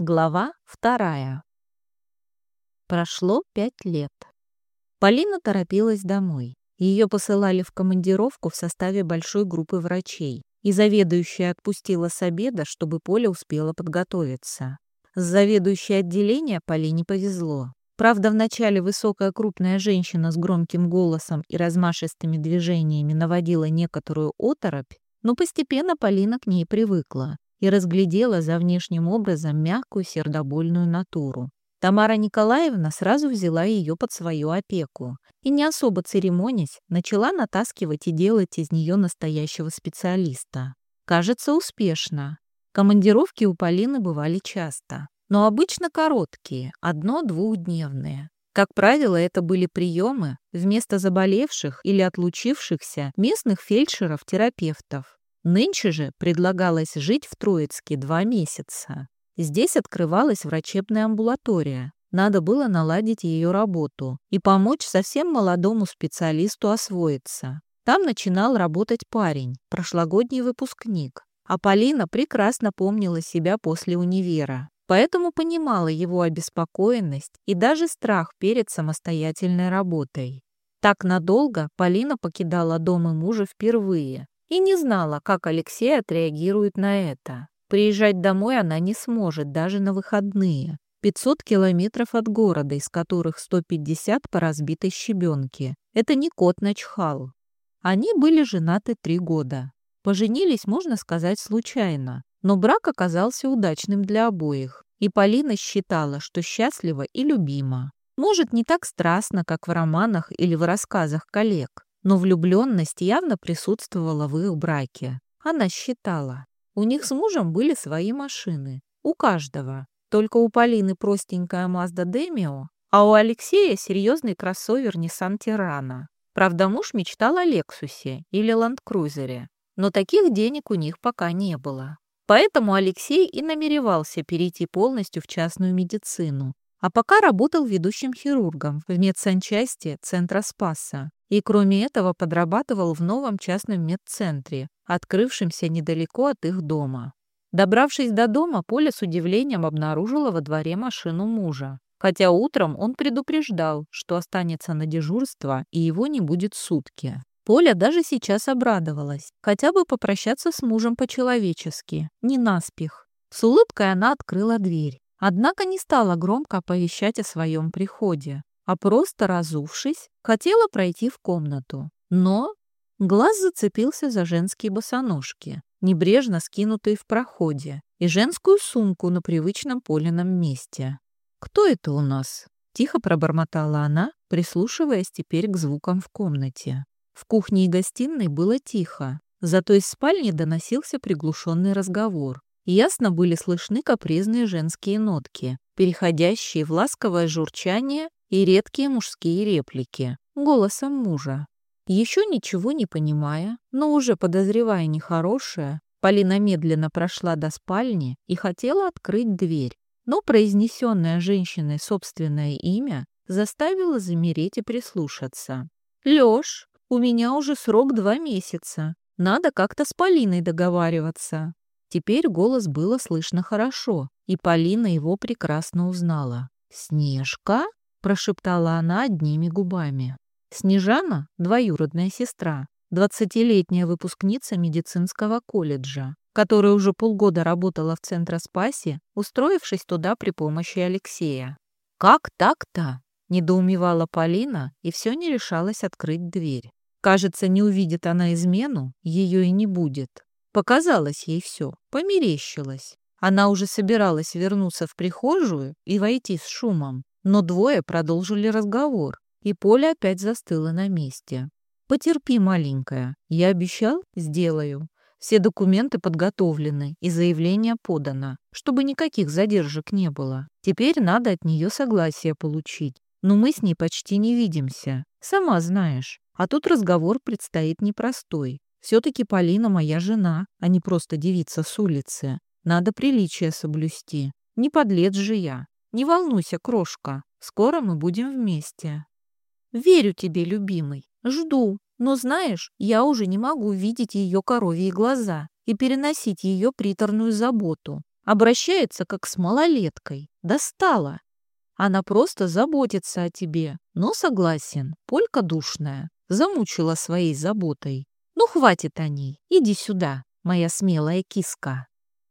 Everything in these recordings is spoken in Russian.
Глава вторая. Прошло пять лет. Полина торопилась домой. Ее посылали в командировку в составе большой группы врачей, и заведующая отпустила с обеда, чтобы Поля успела подготовиться. С заведующей отделения Полине повезло. Правда, вначале высокая крупная женщина с громким голосом и размашистыми движениями наводила некоторую оторопь, но постепенно Полина к ней привыкла и разглядела за внешним образом мягкую сердобольную натуру. Тамара Николаевна сразу взяла ее под свою опеку и, не особо церемонясь, начала натаскивать и делать из нее настоящего специалиста. Кажется, успешно. Командировки у Полины бывали часто, но обычно короткие, одно-двухдневные. Как правило, это были приемы вместо заболевших или отлучившихся местных фельдшеров-терапевтов. Нынче же предлагалось жить в Троицке два месяца. Здесь открывалась врачебная амбулатория. Надо было наладить ее работу и помочь совсем молодому специалисту освоиться. Там начинал работать парень, прошлогодний выпускник. А Полина прекрасно помнила себя после универа, поэтому понимала его обеспокоенность и даже страх перед самостоятельной работой. Так надолго Полина покидала дом и мужа впервые, и не знала, как Алексей отреагирует на это. Приезжать домой она не сможет даже на выходные. 500 километров от города, из которых 150 по разбитой щебенке. Это не кот начхал. Они были женаты три года. Поженились, можно сказать, случайно. Но брак оказался удачным для обоих. И Полина считала, что счастлива и любима. Может, не так страстно, как в романах или в рассказах коллег, но влюбленность явно присутствовала в их браке. Она считала. У них с мужем были свои машины. У каждого. Только у Полины простенькая Mazda Demio, а у Алексея серьезный кроссовер Nissan Тирана. Правда, муж мечтал о Лексусе или Ландкрузере, но таких денег у них пока не было. Поэтому Алексей и намеревался перейти полностью в частную медицину, а пока работал ведущим хирургом в медсанчасти Центра Спаса. И кроме этого подрабатывал в новом частном медцентре, открывшемся недалеко от их дома. Добравшись до дома, Поля с удивлением обнаружила во дворе машину мужа. Хотя утром он предупреждал, что останется на дежурство и его не будет сутки. Поля даже сейчас обрадовалась. Хотя бы попрощаться с мужем по-человечески, не наспех. С улыбкой она открыла дверь. Однако не стала громко оповещать о своем приходе, а просто разувшись, хотела пройти в комнату. Но глаз зацепился за женские босоножки, небрежно скинутые в проходе, и женскую сумку на привычном Полином месте. «Кто это у нас?» — тихо пробормотала она, прислушиваясь теперь к звукам в комнате. В кухне и гостиной было тихо, зато из спальни доносился приглушенный разговор ясно были слышны капризные женские нотки, переходящие в ласковое журчание и редкие мужские реплики, голосом мужа. Еще ничего не понимая, но уже подозревая нехорошее, Полина медленно прошла до спальни и хотела открыть дверь, но произнесенное женщиной собственное имя заставило замереть и прислушаться. «Лёш, у меня уже срок два месяца. Надо как-то с Полиной договариваться». Теперь голос было слышно хорошо, и Полина его прекрасно узнала. «Снежка?» — прошептала она одними губами. Снежана — двоюродная сестра, двадцатилетняя выпускница медицинского колледжа, которая уже полгода работала в Центроспасе, устроившись туда при помощи Алексея. «Как так-то?» — недоумевала Полина и все не решалась открыть дверь. Кажется, не увидит она измену, ее и не будет. Показалось ей все, померещилось. Она уже собиралась вернуться в прихожую и войти с шумом, но двое продолжили разговор, и Поля опять застыла на месте. «Потерпи, маленькая. Я обещал, сделаю. Все документы подготовлены и заявление подано, чтобы никаких задержек не было. Теперь надо от нее согласие получить. Но мы с ней почти не видимся. Сама знаешь. А тут разговор предстоит непростой. Все-таки Полина моя жена, а не просто девица с улицы. Надо приличие соблюсти. Не подлец же я. Не волнуйся, крошка. Скоро мы будем вместе. Верю тебе, любимый. Жду. Но знаешь, я уже не могу видеть ее коровьи глаза и переносить ее приторную заботу. Обращается, как с малолеткой. Достала. Она просто заботится о тебе. Но согласен, полька душная. Замучила своей заботой. Ну, хватит о ней. Иди сюда, моя смелая киска.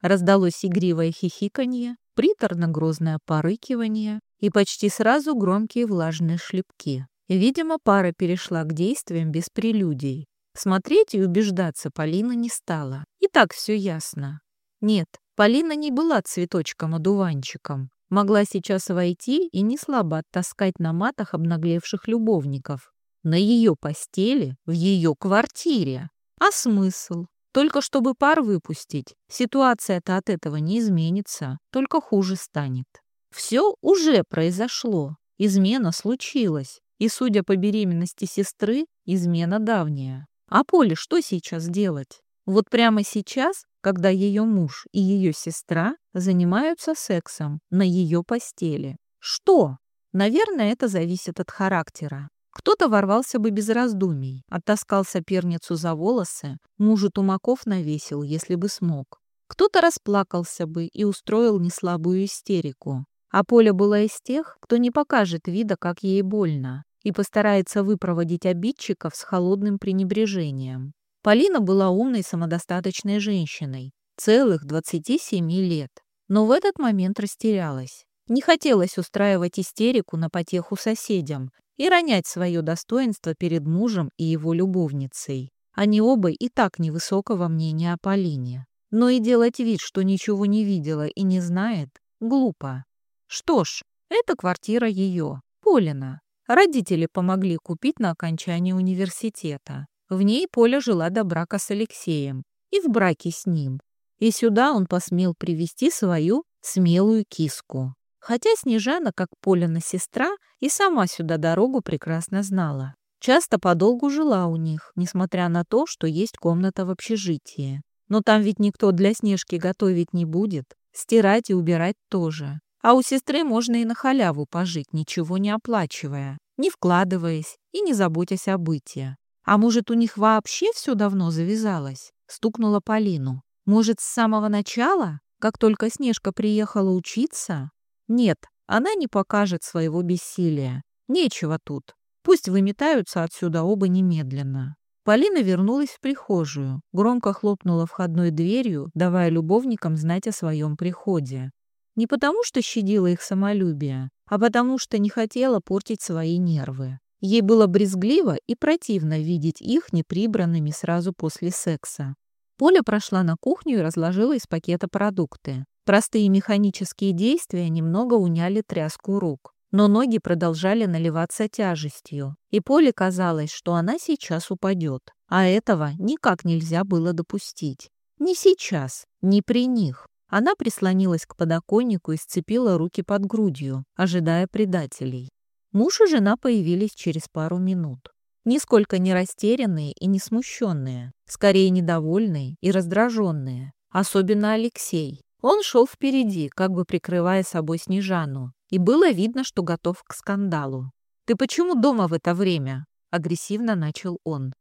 Раздалось игривое хихиканье, приторно-грозное порыкивание и почти сразу громкие влажные шлепки. Видимо, пара перешла к действиям без прелюдий. Смотреть и убеждаться Полина не стала. И так все ясно. Нет, Полина не была цветочком-одуванчиком. Могла сейчас войти и не слабо оттаскать на матах обнаглевших любовников. На ее постели, в ее квартире. А смысл? Только чтобы пар выпустить. Ситуация-то от этого не изменится, только хуже станет. Все уже произошло. Измена случилась. И, судя по беременности сестры, измена давняя. А Поле что сейчас делать? Вот прямо сейчас, когда ее муж и ее сестра занимаются сексом на ее постели. Что? Наверное, это зависит от характера. Кто-то ворвался бы без раздумий, оттаскал соперницу за волосы, мужу тумаков навесил, если бы смог. Кто-то расплакался бы и устроил неслабую истерику. А Поля была из тех, кто не покажет вида, как ей больно, и постарается выпроводить обидчиков с холодным пренебрежением. Полина была умной самодостаточной женщиной, целых 27 лет, но в этот момент растерялась. Не хотелось устраивать истерику на потеху соседям и ронять свое достоинство перед мужем и его любовницей. Они оба и так невысокого мнения о Полине. Но и делать вид, что ничего не видела и не знает, глупо. Что ж, эта квартира ее, Полина. Родители помогли купить на окончании университета. В ней Поля жила до брака с Алексеем и в браке с ним. И сюда он посмел привести свою смелую киску. Хотя Снежана, как Полина сестра, и сама сюда дорогу прекрасно знала. Часто подолгу жила у них, несмотря на то, что есть комната в общежитии. Но там ведь никто для Снежки готовить не будет, стирать и убирать тоже. А у сестры можно и на халяву пожить, ничего не оплачивая, не вкладываясь и не заботясь о быте. А может, у них вообще все давно завязалось? Стукнула Полину. Может, с самого начала, как только Снежка приехала учиться? Нет, она не покажет своего бессилия. Нечего тут. Пусть выметаются отсюда оба немедленно. Полина вернулась в прихожую, громко хлопнула входной дверью, давая любовникам знать о своем приходе. Не потому, что щадила их самолюбие, а потому, что не хотела портить свои нервы. Ей было брезгливо и противно видеть их неприбранными сразу после секса. Поля прошла на кухню и разложила из пакета продукты. Простые механические действия немного уняли тряску рук, но ноги продолжали наливаться тяжестью, и Поле казалось, что она сейчас упадет, а этого никак нельзя было допустить. Не сейчас, не при них. Она прислонилась к подоконнику и сцепила руки под грудью, ожидая предателей. Муж и жена появились через пару минут. Нисколько не растерянные и не смущенные, скорее недовольные и раздраженные. Особенно Алексей. Он шел впереди, как бы прикрывая собой Снежану, и было видно, что готов к скандалу. «Ты почему дома в это время?» — агрессивно начал он.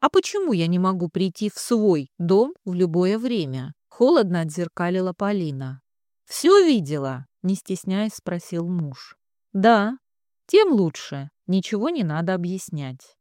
«А почему я не могу прийти в свой дом в любое время?» Холодно отзеркалила Полина. «Все видела?» — не стесняясь спросил муж. «Да, тем лучше. Ничего не надо объяснять».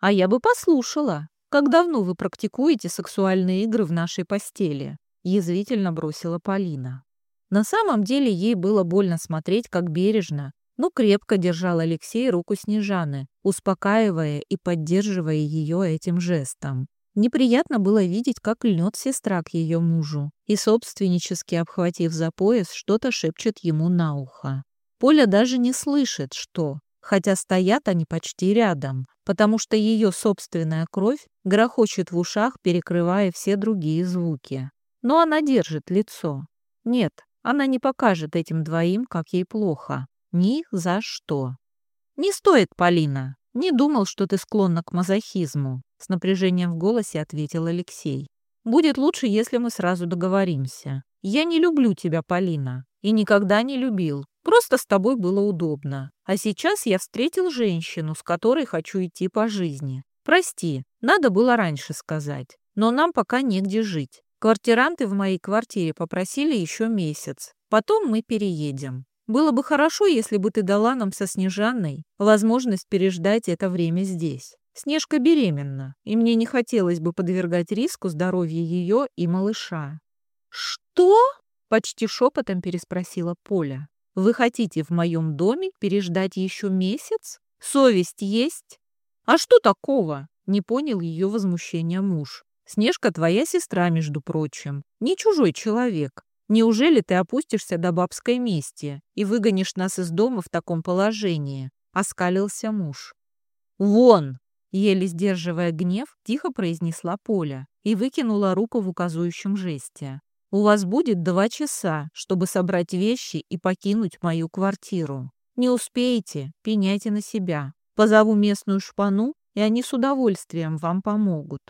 «А я бы послушала. Как давно вы практикуете сексуальные игры в нашей постели?» — язвительно бросила Полина. На самом деле ей было больно смотреть, как бережно, но крепко держал Алексей руку Снежаны, успокаивая и поддерживая ее этим жестом. Неприятно было видеть, как льнет сестра к ее мужу и, собственнически обхватив за пояс, что-то шепчет ему на ухо. Поля даже не слышит, что, хотя стоят они почти рядом, потому что ее собственная кровь грохочет в ушах, перекрывая все другие звуки. Но она держит лицо. Нет, она не покажет этим двоим, как ей плохо. Ни за что. «Не стоит, Полина. Не думал, что ты склонна к мазохизму. С напряжением в голосе ответил Алексей. «Будет лучше, если мы сразу договоримся. Я не люблю тебя, Полина, и никогда не любил. Просто с тобой было удобно. А сейчас я встретил женщину, с которой хочу идти по жизни. Прости, надо было раньше сказать. Но нам пока негде жить. Квартиранты в моей квартире попросили еще месяц. Потом мы переедем. Было бы хорошо, если бы ты дала нам со Снежанной возможность переждать это время здесь. Снежка беременна, и мне не хотелось бы подвергать риску здоровья ее и малыша». «Что?» — почти шепотом переспросила Поля. «Вы хотите в моем доме переждать еще месяц? Совесть есть?» «А что такого?» — не понял ее возмущения муж. «Снежка твоя сестра, между прочим, не чужой человек. Неужели ты опустишься до бабской мести и выгонишь нас из дома в таком положении?» — оскалился муж. «Вон!» — еле сдерживая гнев, тихо произнесла Поля и выкинула руку в указующем жесте. «У вас будет два часа, чтобы собрать вещи и покинуть мою квартиру. Не успеете, пеняйте на себя. Позову местную шпану, и они с удовольствием вам помогут».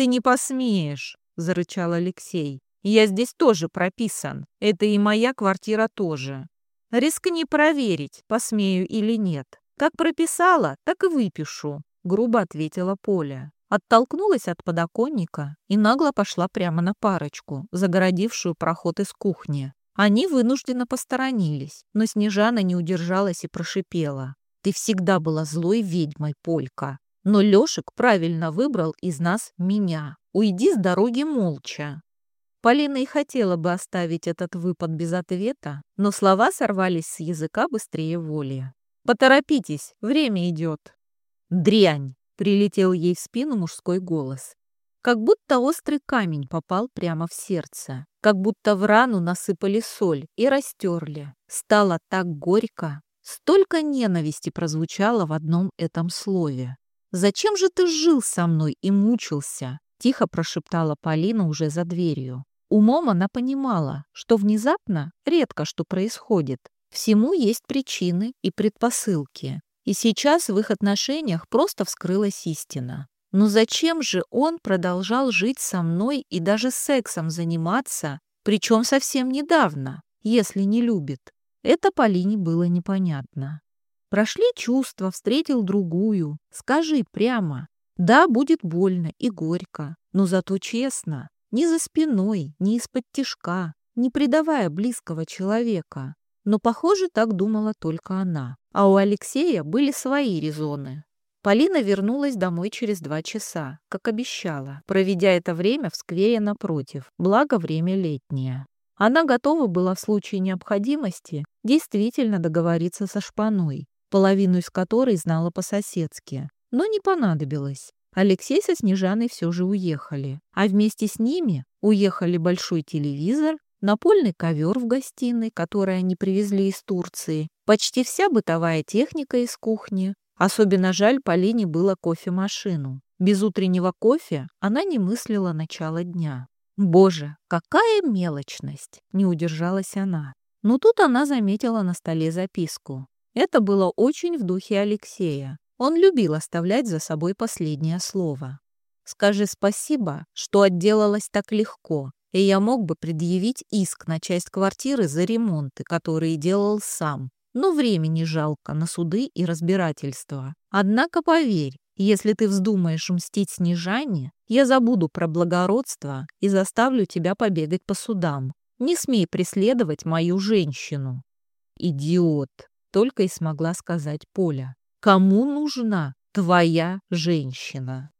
«Ты не посмеешь!» — зарычал Алексей. Я здесь тоже прописан. Это и моя квартира тоже. Рискни проверить, посмею или нет. Как прописала, так и выпишу», — грубо ответила Поля. Оттолкнулась от подоконника и нагло пошла прямо на парочку, загородившую проход из кухни. Они вынужденно посторонились, но Снежана не удержалась и прошипела. «Ты всегда была злой ведьмой, Полька. Но Лешек правильно выбрал из нас меня. Уйди с дороги молча». Полина и хотела бы оставить этот выпад без ответа, но слова сорвались с языка быстрее воли. «Поторопитесь, время идет!» «Дрянь!» — прилетел ей в спину мужской голос. Как будто острый камень попал прямо в сердце, как будто в рану насыпали соль и растерли. Стало так горько. Столько ненависти прозвучало в одном этом слове. «Зачем же ты жил со мной и мучился?» — тихо прошептала Полина уже за дверью. Умом она понимала, что внезапно редко что происходит. Всему есть причины и предпосылки. И сейчас в их отношениях просто вскрылась истина. Но зачем же он продолжал жить со мной и даже сексом заниматься, причем совсем недавно, если не любит? Это Полине было непонятно. Прошли чувства, встретил другую. Скажи прямо. Да, будет больно и горько, но зато честно. Ни за спиной, ни из-под тишка, не предавая близкого человека. Но, похоже, так думала только она. А у Алексея были свои резоны. Полина вернулась домой через два часа, как обещала, проведя это время в сквере напротив, благо время летнее. Она готова была в случае необходимости действительно договориться со шпаной, половину из которой знала по-соседски, но не понадобилось. Алексей со Снежаной все же уехали, а вместе с ними уехали большой телевизор, напольный ковер в гостиной, который они привезли из Турции, почти вся бытовая техника из кухни. Особенно жаль Полине было кофемашину. Без утреннего кофе она не мыслила начала дня. Боже, какая мелочность! Не удержалась она. Но тут она заметила на столе записку. Это было очень в духе Алексея. Он любил оставлять за собой последнее слово. «Скажи спасибо, что отделалась так легко, и я мог бы предъявить иск на часть квартиры за ремонты, которые делал сам. Но времени жалко на суды и разбирательства. Однако поверь, если ты вздумаешь мстить Снежане, я забуду про благородство и заставлю тебя побегать по судам. Не смей преследовать мою женщину». «Идиот!» — только и смогла сказать Поля. Кому нужна твоя женщина?